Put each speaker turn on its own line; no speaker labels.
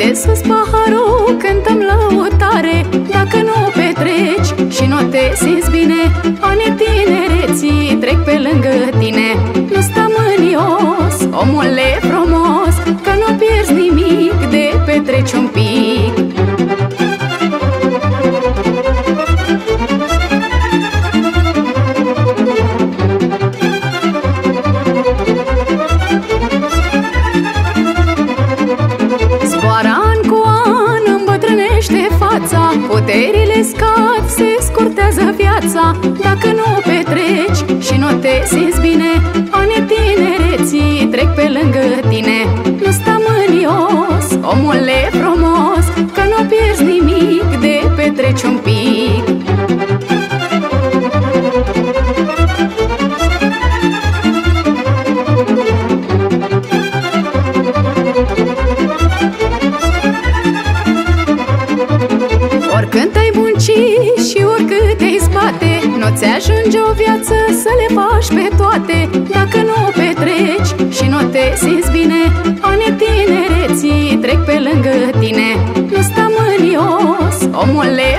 de sus paharul, cântăm lăutare. Dacă nu petreci și nu te simți bine Anii tinereții trec pe lângă tine. Nu sta mânios, omule Puterile scad, se scurtează viața. Dacă nu petreci și nu te simți ajunge o viață să le faci pe toate. Dacă nu o petreci și nu te simți bine Anii tinereții trec pe lângă tine. Nu sta mânios, omule